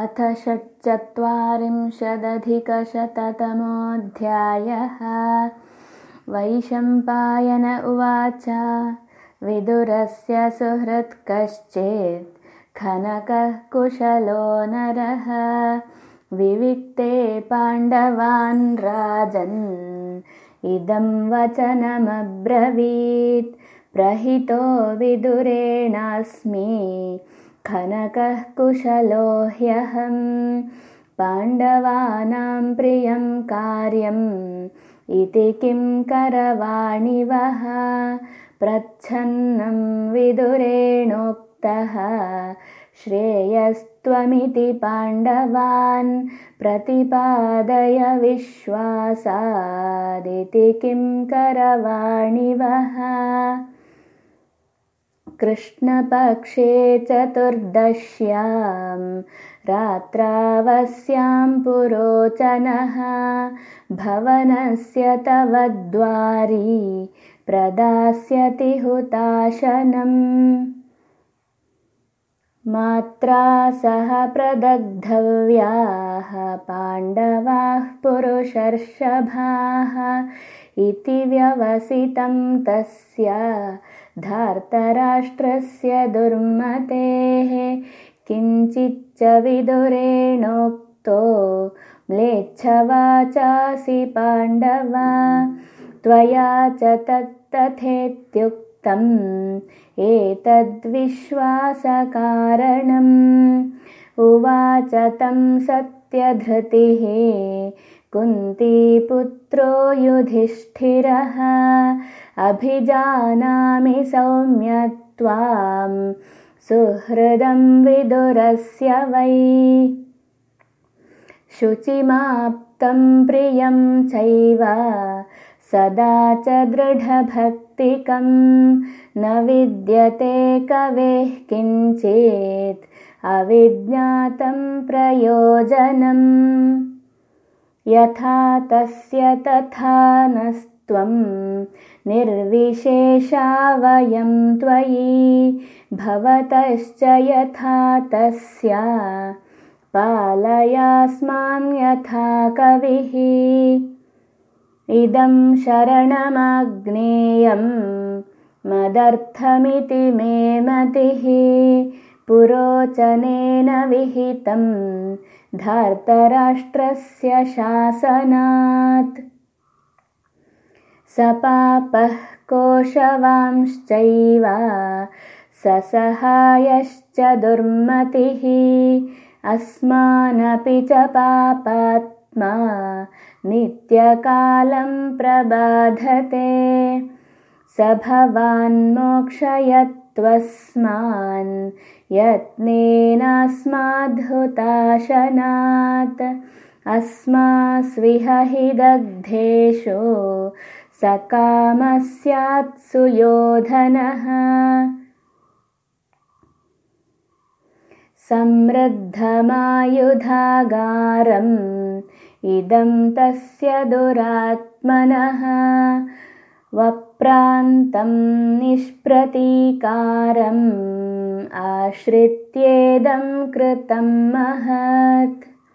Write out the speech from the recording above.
अथ षट्चत्वारिंशदधिकशततमोऽध्यायः। वैशम्पायन उवाच विदुरस्य सुहृत् कश्चित् खनकः कुशलो नरः विविक्ते पाण्डवान् राजन् इदं वचनमब्रवीत् प्रहितो विदुरेणास्मि खनकः कुशलो ह्यहं पाण्डवानां प्रियं कार्यम् इति किं करवाणि वः प्रच्छन्नं विदुरेणोक्तः श्रेयस्त्वमिति पाण्डवान् प्रतिपादय विश्वासादिति किं करवाणि वः कृष्णपक्षे चतुर्दश्यां रात्रावस्यां पुरोचनः भवनस्य तव द्वारी प्रदास्यति हुताशनम्। मात्रा सह प्रदग्धव्याः पाण्डवाः पुरुषर्षभाः इति व्यवसितं तस्य धार्तराष्ट्रस्य दुर्मतेः किञ्चिच्च विदुरेणोक्तो म्लेच्छवाचासि पाण्डवा त्वया च तत्तथेत्युक्तम् एतद्विश्वासकारणम्। उवाच तं सत्यधृतिः कुन्तीपुत्रो युधिष्ठिरः अभिजानामि सौम्य त्वां सुहृदं विदुरस्य वै। शुचिमाप्तं प्रियं चैव सदा च दृढभक्तिकं। न विद्यते कवेः किञ्चित् अविज्ञातं प्रयोजनम्। यथा तस्य तथा नस्त्वं निर्विशेषा वयं त्वयि भवतश्च यथा तस्य पालयास्मान् यथा कविः इदं शरणमग्नेयं मदर्थमिति मे मतिः पुरोचनेन विहितं धार्तराष्ट्रस्य शासनात् सपापः कोशवांश्चैव ससहायश्च दुर्मतिः। अस्मानपि च पापात्मा नित्यकालं प्रबाधते। स भवान्मोक्षयत्वस्मान् यत्नेनास्माद्हुताशनात् अस्मास्विह हि दग्धेषु सकामस्यात् सुयोधनः। समृद्धमायुधागारम् इदं तस्य दुरात्मनः। वप्रान्तं निष्प्रतीकारम् आश्रित्येदं कृतं महत्